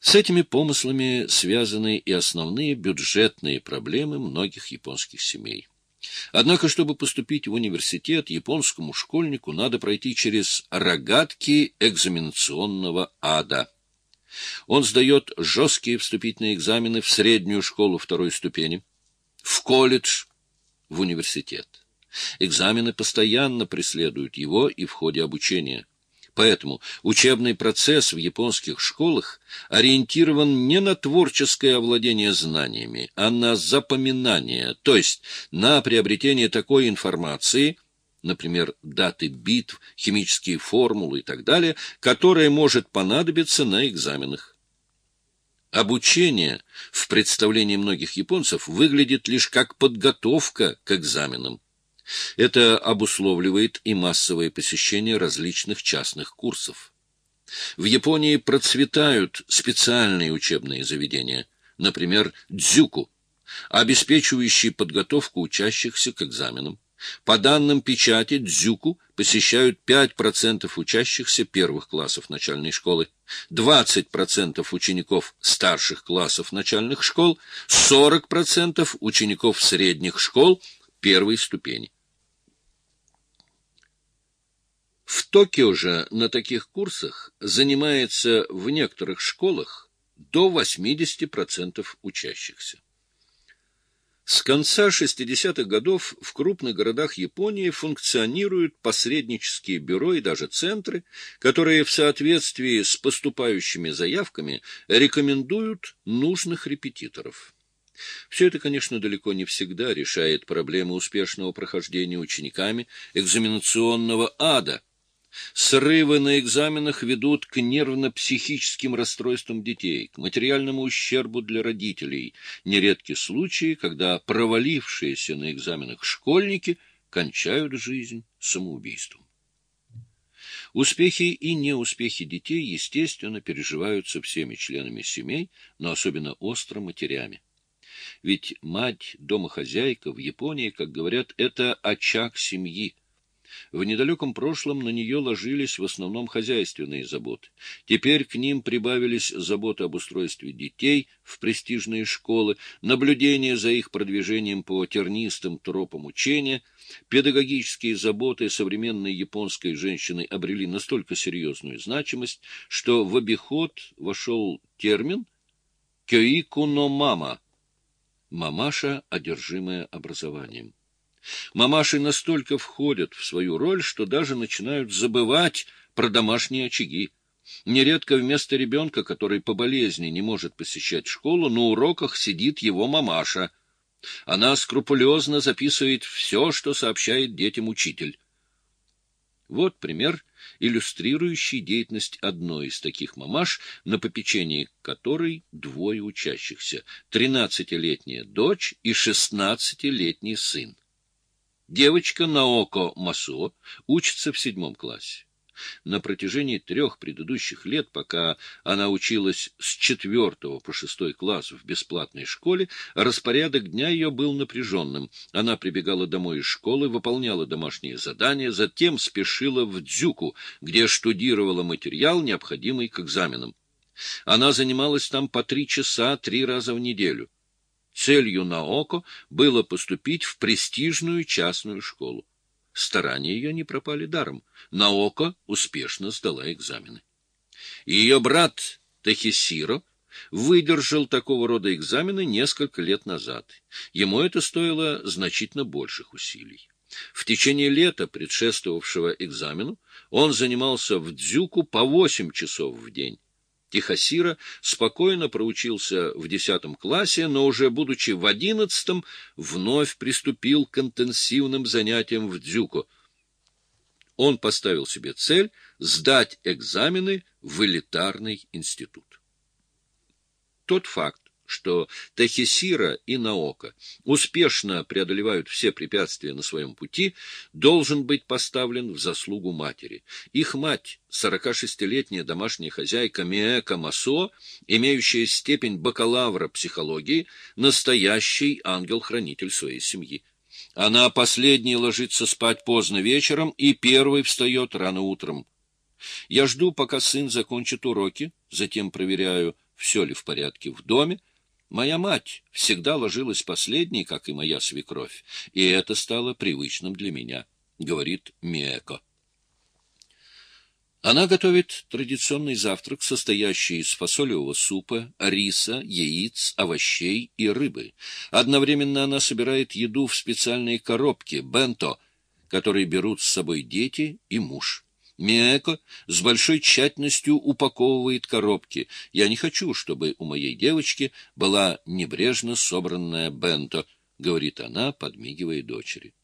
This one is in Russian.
С этими помыслами связаны и основные бюджетные проблемы многих японских семей. Однако, чтобы поступить в университет, японскому школьнику надо пройти через рогатки экзаменационного ада. Он сдает жесткие вступительные экзамены в среднюю школу второй ступени, в колледж, в университет. Экзамены постоянно преследуют его и в ходе обучения. Поэтому учебный процесс в японских школах ориентирован не на творческое овладение знаниями, а на запоминание, то есть на приобретение такой информации, например, даты битв, химические формулы и так далее, которая может понадобиться на экзаменах. Обучение в представлении многих японцев выглядит лишь как подготовка к экзаменам. Это обусловливает и массовое посещение различных частных курсов. В Японии процветают специальные учебные заведения, например, дзюку, обеспечивающие подготовку учащихся к экзаменам. По данным печати, дзюку посещают 5% учащихся первых классов начальной школы, 20% учеников старших классов начальных школ, 40% учеников средних школ первой ступени. В Токио же на таких курсах занимается в некоторых школах до 80% учащихся. С конца 60-х годов в крупных городах Японии функционируют посреднические бюро и даже центры, которые в соответствии с поступающими заявками рекомендуют нужных репетиторов. Все это, конечно, далеко не всегда решает проблемы успешного прохождения учениками экзаменационного ада – Срывы на экзаменах ведут к нервно-психическим расстройствам детей, к материальному ущербу для родителей. Нередки случаи, когда провалившиеся на экзаменах школьники кончают жизнь самоубийством. Успехи и неуспехи детей, естественно, переживаются всеми членами семей, но особенно остро матерями. Ведь мать-домохозяйка в Японии, как говорят, это очаг семьи, в недалеком прошлом на нее ложились в основном хозяйственные заботы. Теперь к ним прибавились заботы об устройстве детей в престижные школы, наблюдение за их продвижением по тернистым тропам учения. Педагогические заботы современной японской женщины обрели настолько серьезную значимость, что в обиход вошел термин «кёикуно мама» — мамаша, одержимая образованием. Мамаши настолько входят в свою роль, что даже начинают забывать про домашние очаги. Нередко вместо ребенка, который по болезни не может посещать школу, на уроках сидит его мамаша. Она скрупулезно записывает все, что сообщает детям учитель. Вот пример, иллюстрирующий деятельность одной из таких мамаш, на попечении которой двое учащихся — тринадцатилетняя дочь и шестнадцатилетний сын. Девочка Наоко Масо учится в седьмом классе. На протяжении трех предыдущих лет, пока она училась с четвертого по шестой класс в бесплатной школе, распорядок дня ее был напряженным. Она прибегала домой из школы, выполняла домашние задания, затем спешила в Дзюку, где штудировала материал, необходимый к экзаменам. Она занималась там по три часа три раза в неделю. Целью Наоко было поступить в престижную частную школу. Старания ее не пропали даром. Наоко успешно сдала экзамены. Ее брат Тахисиро выдержал такого рода экзамены несколько лет назад. Ему это стоило значительно больших усилий. В течение лета, предшествовавшего экзамену, он занимался в дзюку по восемь часов в день. Тихосира спокойно проучился в десятом классе, но уже будучи в одиннадцатом, вновь приступил к интенсивным занятиям в дзюко. Он поставил себе цель сдать экзамены в элитарный институт. Тот факт, что Тахисира и Наока успешно преодолевают все препятствия на своем пути, должен быть поставлен в заслугу матери. Их мать, 46-летняя домашняя хозяйка Миэка Масо, имеющая степень бакалавра психологии, настоящий ангел-хранитель своей семьи. Она последней ложится спать поздно вечером и первой встает рано утром. Я жду, пока сын закончит уроки, затем проверяю, все ли в порядке в доме. Моя мать всегда ложилась последней, как и моя свекровь, и это стало привычным для меня, — говорит Миэко. Она готовит традиционный завтрак, состоящий из фасолевого супа, риса, яиц, овощей и рыбы. Одновременно она собирает еду в специальные коробки, бенто, которые берут с собой дети и муж. Миэко с большой тщательностью упаковывает коробки. Я не хочу, чтобы у моей девочки была небрежно собранная бенто, — говорит она, подмигивая дочери.